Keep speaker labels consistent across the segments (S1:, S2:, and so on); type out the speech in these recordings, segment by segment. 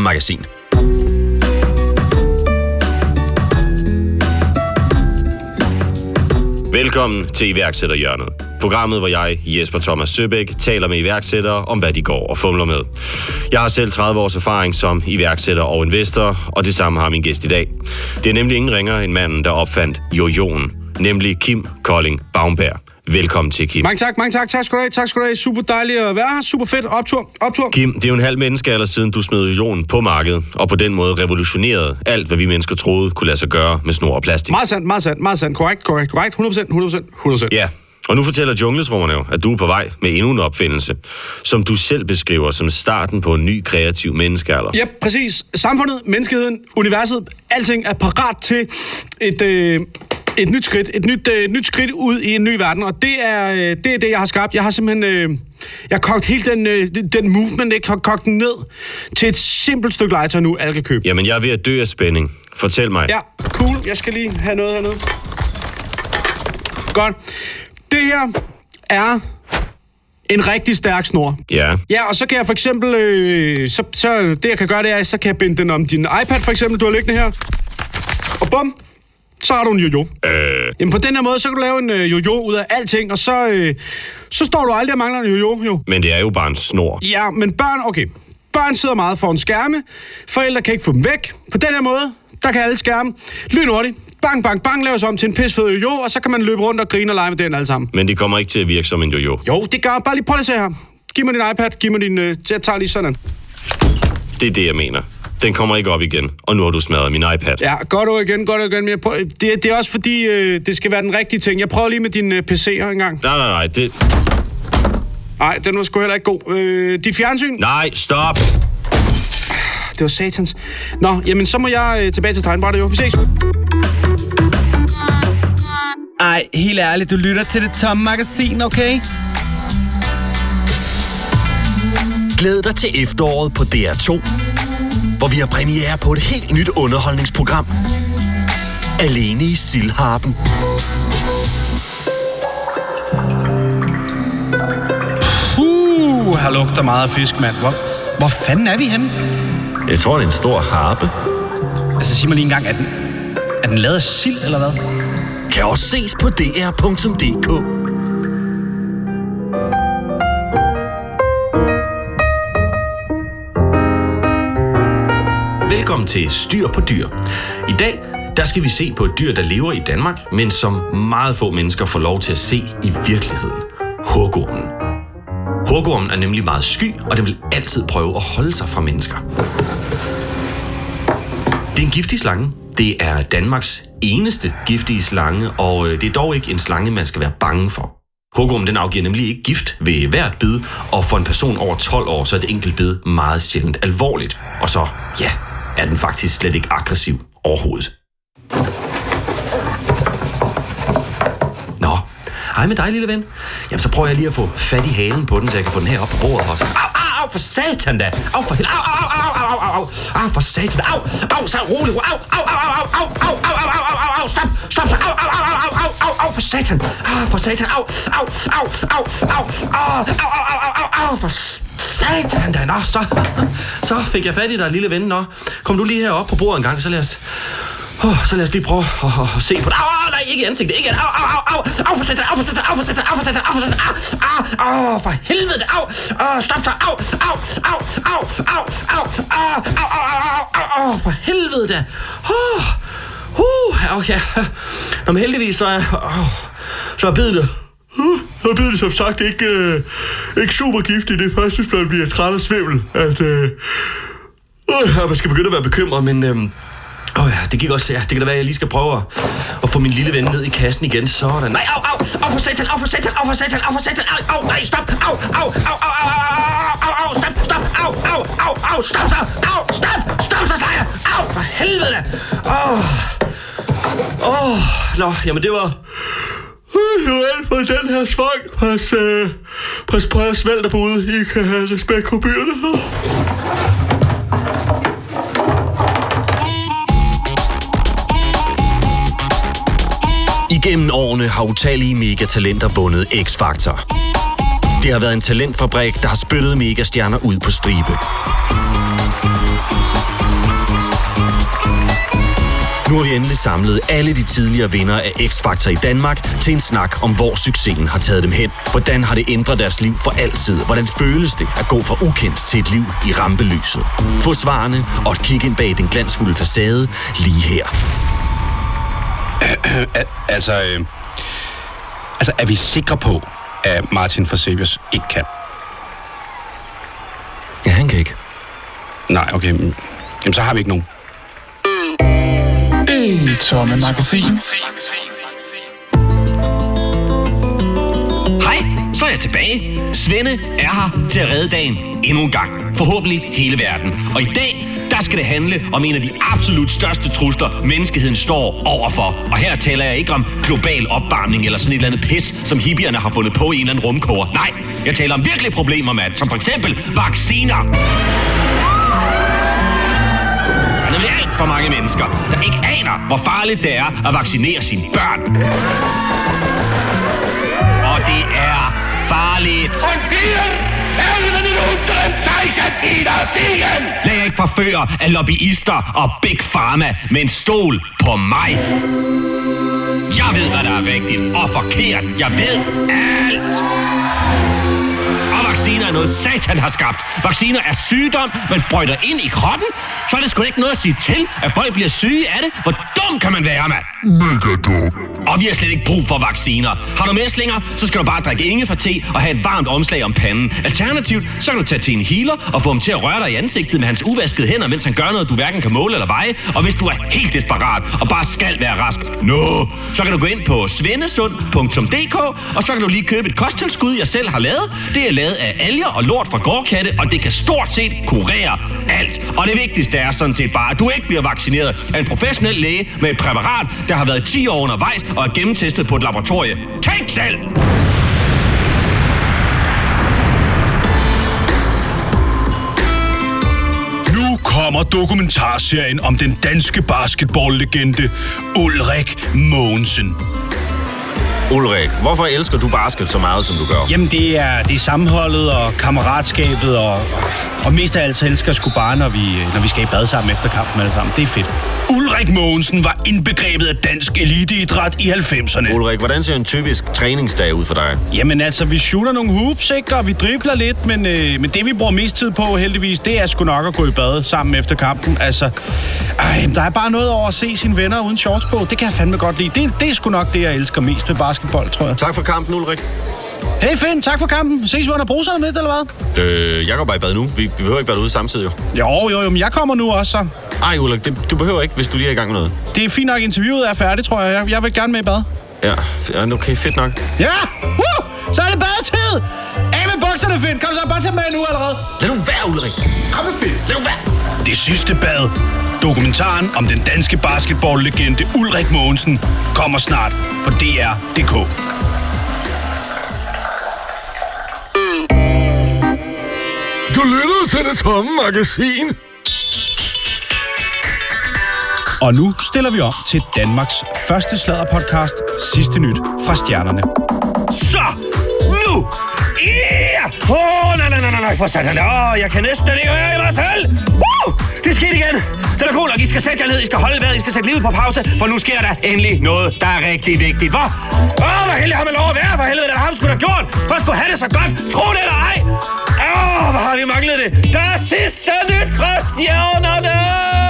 S1: Samme magasin. Velkommen til iværksætterhjørnet. Programmet, hvor jeg, Jesper Thomas Søbæk, taler med iværksættere om, hvad de går og fumler med. Jeg har selv 30 års erfaring som iværksætter og investor, og det samme har min gæst i dag. Det er nemlig ingen ringer end manden, der opfandt jojoen, nemlig Kim Kolding Baumberg. Velkommen til, Kim.
S2: Mange tak, mange tak. Tak skal du have. Tak skal du have. Super dejligt at være her. Super fedt. Optur. Optur.
S1: Kim, det er jo en halv menneskealder siden, du smed jojoen på markedet, og på den måde revolutionerede alt, hvad vi mennesker troede kunne lade sig gøre med snor og plastik.
S2: Meget sandt, meget sandt, meget sandt. Korrekt, korrekt, korrekt. 100%, 100%, 100%.
S1: Ja, og nu fortæller junglesrummerne jo, at du er på vej med endnu en opfindelse, som du selv beskriver som starten på en ny kreativ menneskealder.
S2: Ja, præcis. Samfundet, menneskeheden, universet, alting er parat til et, øh, et nyt skridt. Et nyt, øh, nyt skridt ud i en ny verden, og det er, øh, det er det, jeg har skabt. Jeg har simpelthen... Øh, jeg har kogt hele den, øh, den movement, ikke? Har kogt den ned til et simpelt stykke legetøj nu, alle kan købe.
S1: Jamen, jeg er ved at dø af spænding. Fortæl mig.
S2: Ja, cool. Jeg skal lige have noget hernede. Godt. Det her er en rigtig stærk snor.
S1: Ja.
S2: Ja, og så kan jeg for eksempel, øh, så, så det jeg kan gøre, det er, så kan jeg binde den om din iPad for eksempel, du har liggende her. Og bum, så har du en jojo.
S1: Øh,
S2: Jamen på den her måde, så kan du lave en øh, jojo ud af alting, og så, øh, så står du aldrig og mangler en jojo, jo.
S1: men det er jo bare en snor.
S2: Ja, men børn, okay. Børn sidder meget foran skærme. Forældre kan ikke få dem væk. På den her måde, der kan alle skærme lynhurtigt. Bang, bang, bang, laves om til en pisfed jojo, og så kan man løbe rundt og grine og lege med den alle sammen.
S1: Men det kommer ikke til at virke som en jojo.
S2: Jo, det gør. Bare lige prøv at se her. Giv mig din iPad, giv mig din... Øh, jeg tager lige sådan.
S1: Det er det, jeg mener. Den kommer ikke op igen, og nu har du smadret min iPad.
S2: Ja, godt ord igen, godt ord igen. Men jeg prøver, det, det er også fordi, øh, det skal være den rigtige ting. Jeg prøver lige med din øh, PC'er engang.
S1: Nej, nej, nej, det...
S2: Nej, den var sgu heller ikke god. Øh, dit fjernsyn?
S1: Nej, stop!
S2: Det var satans. Nå, jamen så må jeg øh, tilbage til tegnbrættet jo. Vi ses.
S3: Ej, helt ærligt, du lytter til det tomme magasin, okay?
S4: Glæd dig til efteråret på DR2, hvor vi har premiere på et helt nyt underholdningsprogram. Alene i Sildharpen.
S3: Uh, her lugter meget af fisk, mand. Hvor, hvor fanden er vi henne?
S4: Jeg tror, det er en stor harpe.
S3: Altså, sig mig lige en gang, er den, er den lavet af sild, eller hvad?
S4: Kan også ses på dr.dk.
S1: Velkommen til Styr på dyr. I dag der skal vi se på et dyr, der lever i Danmark, men som meget få mennesker får lov til at se i virkeligheden. Hugormen. Hugormen er nemlig meget sky, og den vil altid prøve at holde sig fra mennesker. Det er en giftig slange. Det er Danmarks eneste giftige slange, og øh, det er dog ikke en slange, man skal være bange for. Hugormen den afgiver nemlig ikke gift ved hvert bid, og for en person over 12 år, så er det enkelt bid meget sjældent alvorligt. Og så, ja, er den faktisk slet ikke aggressiv overhovedet. Nå, hej med dig, lille ven. Jamen, så prøver jeg lige at få fat i halen på den, så jeg kan få den her op på bordet også. Au, au, au, for satan da. Au, for helvede. Au, au, au, au, au, au, au. Au, for satan. Au, au, så rolig. Au, au, au, au, au, au, au, au, au, au, au, au, stop, stop, stop. Au, au, au, au, au, au, au, for satan. Au, for satan. Au, au, au, au, au, au, au, au, au, au, au, for satan da. Nå, så, så fik jeg fat i dig, lille ven. Nå, kom du lige herop på bordet en gang, så lad os... Oh, så lad os lige prøve at, at, at se på det. Au, au, nej, ikke i ansigtet. Ikke au, au, au, au, au, for satan, au, for satan, au, for satan, au, for satan, au, for satan, au, au, au, for helvede, au, au, stop så, au, au, au, au, au, au, au, au, au, au, au, for helvede da. Oh, uh, okay. Nå, men heldigvis så er, oh, så er bidet så bliver det som sagt ikke, øh, ikke super giftigt. Det er først, hvis man bliver træt og svimmel, at, øh, øh, man skal begynde at være bekymret, men... Øh, Åh oh ja, det gik også, ja. Det kan da være, at jeg lige skal prøve at, at få min lille ven ned i kassen igen. Sådan. Nej, au, au, au for satan, au for satan, au for satan, au for satan, au, au, nej, stop, au, au, au, au, au, au, au, stop, stop, au, au, au, au, stop så, au, stop, stop så, slager, au, for helvede da. Åh, oh. åh, oh. nå, jamen det var, det var alt for den her svang. Pas, øh, pas på jeres valg derude. ude. I kan have respekt på byerne.
S4: Igennem årene har utallige megatalenter vundet X-Factor. Det har været en talentfabrik, der har spyttet megastjerner ud på stribe.
S5: Nu har vi endelig samlet alle de tidligere vinder af X-Factor i Danmark til en snak om, hvor succesen har taget dem hen. Hvordan har det ændret deres liv for altid? Hvordan føles det at gå fra ukendt til et liv i rampelyset? Få svarene og et kig ind bag den glansfulde facade lige her.
S2: Altså, øh, altså, er vi sikre på, at Martin Forselius ikke kan?
S5: Ja, han kan ikke.
S2: Nej, okay. Jamen, så har vi ikke nogen.
S6: Det tomme magasin.
S1: Hej, så er jeg tilbage. Svende er her til at redde dagen endnu en gang. Forhåbentlig hele verden. Og i dag, der skal det handle om en af de absolut største trusler, menneskeheden står overfor. Og her taler jeg ikke om global opvarmning eller sådan et eller andet pis, som hippierne har fundet på i en eller anden rumkoger. Nej, jeg taler om virkelige problemer, mand, som for eksempel vacciner. Nemlig alt for mange mennesker, der ikke aner, hvor farligt det er at vaccinere sine børn. Og det er farligt. Lad jer ikke forføre af lobbyister og Big Pharma, men stol på mig. Jeg ved, hvad der er rigtigt og forkert. Jeg ved alt. Vacciner er noget, satan har skabt. Vacciner er sygdom, man sprøjter ind i kroppen. Så er det sgu ikke noget at sige til, at folk bliver syge af det. Hvor dum kan man være, mand?
S7: Mega dum.
S1: Og vi har slet ikke brug for vacciner. Har du mæslinger, så skal du bare drikke ingefær-te og have et varmt omslag om panden. Alternativt, så kan du tage til en healer og få ham til at røre dig i ansigtet med hans uvaskede hænder, mens han gør noget, du hverken kan måle eller veje. Og hvis du er helt desperat og bare skal være rask, no, så kan du gå ind på svendesund.dk, og så kan du lige købe et kosttilskud, jeg selv har lavet. Det er lavet af alger og lort fra gårdkatte, og det kan stort set kurere alt. Og det vigtigste er sådan set bare, at du ikke bliver vaccineret af en professionel læge med et præparat, der har været 10 år undervejs og er gennemtestet på et laboratorie. Tænk selv!
S2: Nu kommer dokumentarserien om den danske basketballlegende Ulrik Mogensen.
S5: Ulrik, hvorfor elsker du basket så meget, som du gør?
S2: Jamen, det er, det er sammenholdet og kammeratskabet, og, og mest af alt så elsker sgu bare, når vi, når vi skal i bad sammen efter kampen alle sammen. Det er fedt. Ulrik Mogensen var indbegrebet af dansk eliteidræt i 90'erne.
S5: Ulrik, hvordan ser en typisk træningsdag ud for dig?
S2: Jamen altså, vi shooter nogle hoops, ikke? Og vi dribler lidt, men, øh, men det vi bruger mest tid på heldigvis, det er sgu nok at gå i bad sammen efter kampen. Altså, ej, der er bare noget over at se sine venner uden shorts på. Det kan jeg fandme godt lide. Det, det er sgu nok det, jeg elsker mest ved basketball, tror jeg.
S5: Tak for kampen, Ulrik.
S2: Hey Finn, tak for kampen. Ses vi under bruserne lidt, eller hvad?
S5: Øh, jeg går bare i bad nu. Vi, vi behøver ikke være ude samtidig, jo.
S2: Jo, jo, jo, men jeg kommer nu også, så.
S5: Ej, Ulrik, det, du behøver ikke, hvis du lige er i gang med noget.
S2: Det er fint nok, interviewet er færdigt, tror jeg. Jeg, jeg vil gerne med i bad.
S5: Ja, okay, fedt nok.
S2: Ja! Woo! Så er det badetid! Af med bukserne, Finn! Kom så, bare tag med nu allerede.
S5: Lad nu være, Ulrik.
S2: Kom med, Finn.
S5: Lad nu være.
S2: Det sidste bad. Dokumentaren om den danske basketballlegende Ulrik Mogensen kommer snart på DR.dk.
S7: Du lytter til det tomme magasin.
S2: Og nu stiller vi om til Danmarks første sladderpodcast, Sidste Nyt fra Stjernerne.
S1: Så, nu! Ja! Åh, oh, nej, nej, nej, nej, nej, for satan. Åh, oh, jeg kan næsten ikke være i mig selv. Woo! Det skete igen. Den er cool, og I skal sætte jer ned. I skal holde vejret. I skal sætte livet på pause. For nu sker der endelig noget, der er rigtig vigtigt. Hvor? Åh, oh, hvor heldig har man lov at være. For helvede, det har ham skulle have gjort. Hvor skulle have det så godt. Tro det eller ej. Åh, oh, hvor har vi manglet det. Der er sidste nyt fra stjernerne.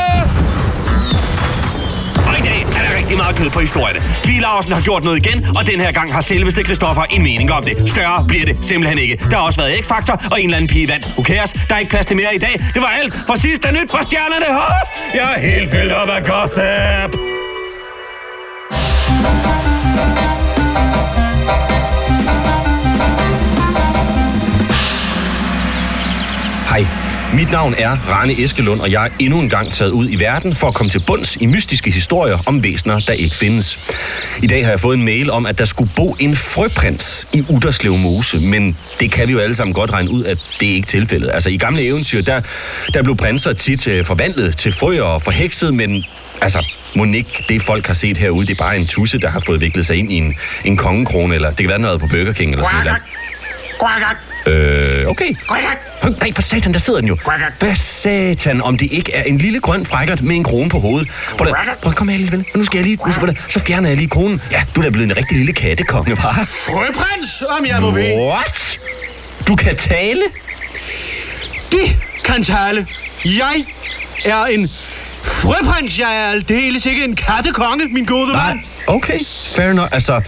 S1: Rigtig meget kød på historierne. Fie Larsen har gjort noget igen, og den her gang har selveste Christoffer en mening om det. Større bliver det simpelthen ikke. Der har også været X-faktor og en eller anden pige vand. Who cares? Der er ikke plads til mere i dag. Det var alt for sidste nyt fra stjernerne. Hå! Jeg er helt fyldt op af gossip. Mit navn er Rane Eskelund, og jeg er endnu en gang taget ud i verden for at komme til bunds i mystiske historier om væsener, der ikke findes. I dag har jeg fået en mail om, at der skulle bo en frøprins i Uderslev Mose, men det kan vi jo alle sammen godt regne ud, at det er ikke tilfældet. Altså i gamle eventyr, der, der blev prinser tit øh, forvandlet til frøer og forhekset, men altså må ikke det folk har set herude, det er bare en tusse, der har fået viklet sig ind i en, en kongekrone, eller det kan være noget på Burger King eller sådan noget. Øh, okay. Høj, Nej, for satan, der sidder den jo. Hvad satan, om det ikke er en lille grøn frækkert med en krone på hovedet. Prøv at, prøv at komme her, lille ven. Nu skal jeg lige, nu, skal, så fjerner jeg lige kronen. Ja, du er da blevet en rigtig lille kattekonge, var.
S2: Frøprins, om jeg må bede.
S1: What? Du kan tale?
S2: De kan tale. Jeg er en frøprins. Jeg er aldeles ikke en kattekonge, min gode mand.
S1: Nej. Okay, fair enough. Altså,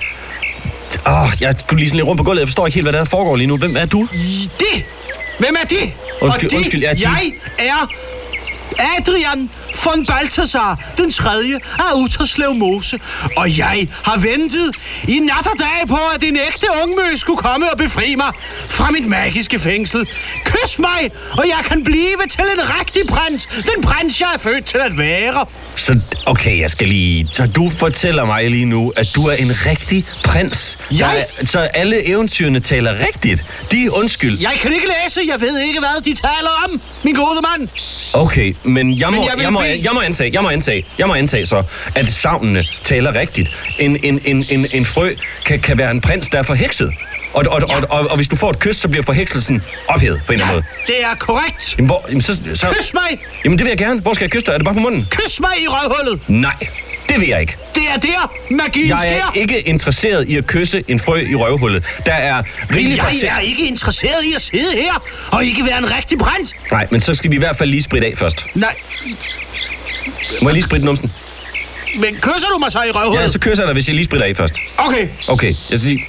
S1: åh, jeg skulle lige sådan lidt rundt på gulvet. Jeg forstår ikke helt, hvad der foregår lige nu. Hvem er du?
S2: De! Hvem er de?
S1: Undskyld,
S2: Og de,
S1: undskyld, ja, de.
S2: Jeg er Adrian von Balthasar, den tredje af Utterslev Mose. Og jeg har ventet i nat og dag på, at en ægte ungmø skulle komme og befri mig fra mit magiske fængsel. Kys mig, og jeg kan blive til en rigtig prins. Den prins, jeg er født til at være.
S1: Så, okay, jeg skal lige... Så du fortæller mig lige nu, at du er en rigtig prins.
S2: Jeg?
S1: Der er- Så alle eventyrene taler rigtigt. De er undskyld.
S2: Jeg kan ikke læse, jeg ved ikke, hvad de taler om, min gode mand.
S1: Okay, men jeg må,
S2: Men
S1: jeg,
S2: jeg
S1: jeg, må,
S2: bede-
S1: jeg må antage, jeg må antage, jeg må antage så, at savnene taler rigtigt. En, en, en, en, en frø kan, kan være en prins, der er forhekset. Og, og, og, og, og hvis du får et kys, så bliver forhekselsen ophævet på en eller anden måde.
S2: Det er korrekt.
S1: Jamen, hvor, jamen, så, så,
S2: Kys mig!
S1: jamen, det vil jeg gerne. Hvor skal jeg kysse dig? Er det bare på munden?
S2: Kys mig i røvhullet.
S1: Nej, det vil jeg ikke.
S2: Det er der, magien
S1: Jeg
S2: sker.
S1: er ikke interesseret i at kysse en frø i røvhullet. Der er rigeligt
S2: Jeg er ikke interesseret i at sidde her og ikke være en rigtig prins.
S1: Nej, men så skal vi i hvert fald lige spritte af først.
S2: Nej,
S1: Må jeg lige spritte numsen?
S2: men kysser du mig så i
S1: Ja,
S2: røvhullet?
S1: så kysser jeg dig, hvis jeg lige spritter af først.
S2: Okay.
S1: Okay, jeg skal lige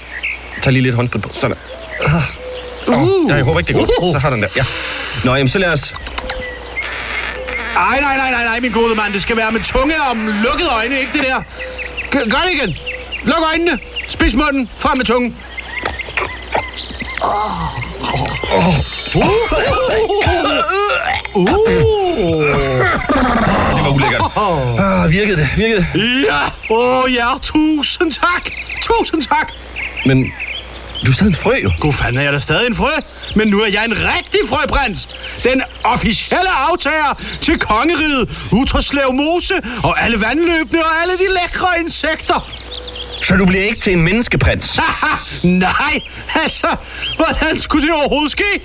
S1: tage lige lidt håndsprit på. Sådan. Uh.
S2: Uh.
S1: Ja, jeg håber ikke, det går.
S2: Uh.
S1: Så har den der. Ja. Nå, jamen så lad os...
S2: Ej, nej, nej, nej, nej, min gode mand. Det skal være med tunge og lukkede øjne, ikke det der? Gør, gør det igen. Luk øjnene. Spids munden. Frem med tungen.
S1: Det var ulækkert. Ah, virkede det, virkede det.
S2: Ja, åh oh, ja, tusind tak. Tusind tak.
S1: Men du er stadig en frø, jo.
S2: God fanden er jeg da stadig en frø, men nu er jeg en rigtig frøprins. Den officielle aftager til kongeriget, Utterslev Mose og alle vandløbene og alle de lækre insekter.
S1: Så du bliver ikke til en menneskeprins.
S2: Haha, nej, altså, hvordan skulle det overhovedet ske?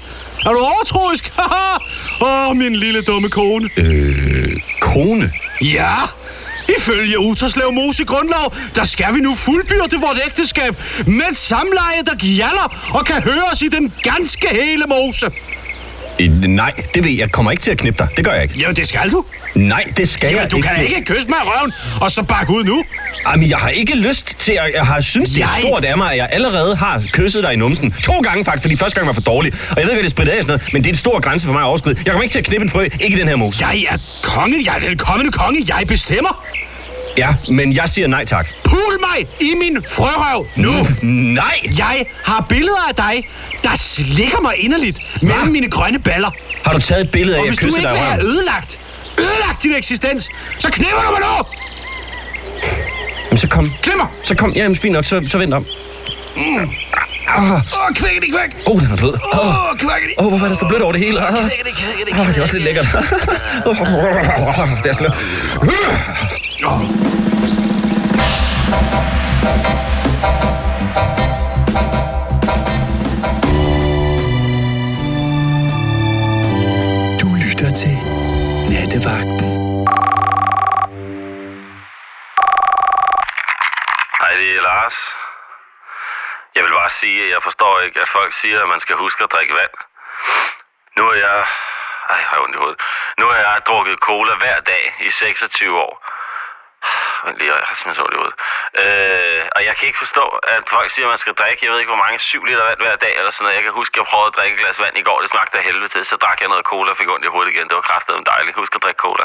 S2: Er du overtroisk? Åh, min lille dumme kone.
S1: Øh, kone.
S2: Ja, ifølge Uterslev Mose Grundlov, der skal vi nu fuldbyrde vort ægteskab med et samleje, der gjalder og kan høres i den ganske hele mose.
S1: Øh, nej, det ved jeg. Jeg kommer ikke til at knippe dig. Det gør jeg ikke.
S2: Jamen, det skal du.
S1: Nej, det skal
S2: Jamen,
S1: jeg
S2: du
S1: ikke.
S2: kan da ikke kysse mig i røven, og så bakke ud nu.
S1: Jamen, jeg har ikke lyst til at... Jeg har synes, det er
S2: Jeg-
S1: stort af mig, at jeg allerede har kysset dig i numsen. To gange faktisk, fordi første gang var for dårlig. Og jeg ved ikke, hvad det spritter af sådan noget, men det er en stor grænse for mig at overskride. Jeg kommer ikke til at knippe en frø, ikke i den her mose.
S2: Jeg er kongen, jeg er den kommende konge, jeg bestemmer.
S1: Ja, men jeg siger nej tak.
S2: Pul mig i min frørøv nu.
S1: Nej!
S2: Jeg har billeder af dig, der slikker mig inderligt mellem
S1: Hva?
S2: mine grønne baller.
S1: Har du taget et billede af,
S2: Og hvis du ikke vil have ødelagt, ødelagt din eksistens, så knipper du mig nu!
S1: Jamen, så kom.
S2: Klemmer!
S1: Så kom. Ja, jamen, fint nok. Så, så vent om.
S2: Åh, oh, kvæk det, kvæk!
S1: Åh, oh, den er blød. Åh,
S2: Åh, oh, kvæk det!
S1: oh, hvorfor er det så blødt over det hele? Ah,
S2: Kvæk det,
S1: er også lidt lækkert. det er slet.
S8: Du lytter til Nattevagten.
S9: Hej, det er Lars. Jeg vil bare sige, at jeg forstår ikke, at folk siger, at man skal huske at drikke vand. Nu er jeg... Ej, jeg har ondt i hovedet. Nu har jeg drukket cola hver dag i 26 år. Vent lige, jeg har simpelthen så det ud. Øh, og jeg kan ikke forstå, at folk siger, at man skal drikke, jeg ved ikke, hvor mange, 7 liter vand hver dag eller sådan noget. Jeg kan huske, at jeg prøvede at drikke et glas vand i går, det smagte af helvede til. Så drak jeg noget cola og fik ondt i hovedet igen. Det var kraftigt dejligt. Husk at drikke cola.